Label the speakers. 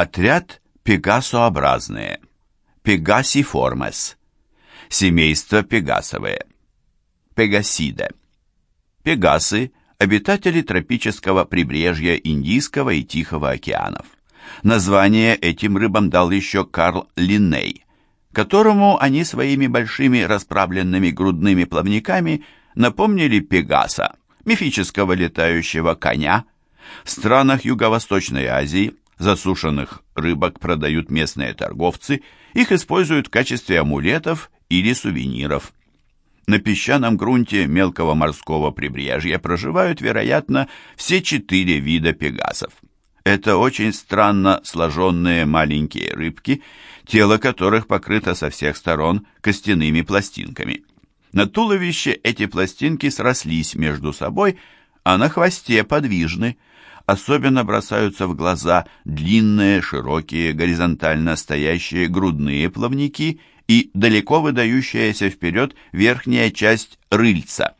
Speaker 1: Отряд пегасообразные. Пегасиформес. Семейство пегасовые. Пегасиде. Пегасы – обитатели тропического прибрежья Индийского и Тихого океанов. Название этим рыбам дал еще Карл Линней, которому они своими большими расправленными грудными плавниками напомнили Пегаса, мифического летающего коня. В странах Юго-Восточной Азии засушенных рыбок продают местные торговцы, их используют в качестве амулетов или сувениров. На песчаном грунте мелкого морского прибрежья проживают, вероятно, все четыре вида пегасов. Это очень странно сложенные маленькие рыбки, тело которых покрыто со всех сторон костяными пластинками. На туловище эти пластинки срослись между собой, а на хвосте подвижны. Особенно бросаются в глаза длинные, широкие, горизонтально стоящие грудные плавники и далеко выдающаяся вперед верхняя часть рыльца.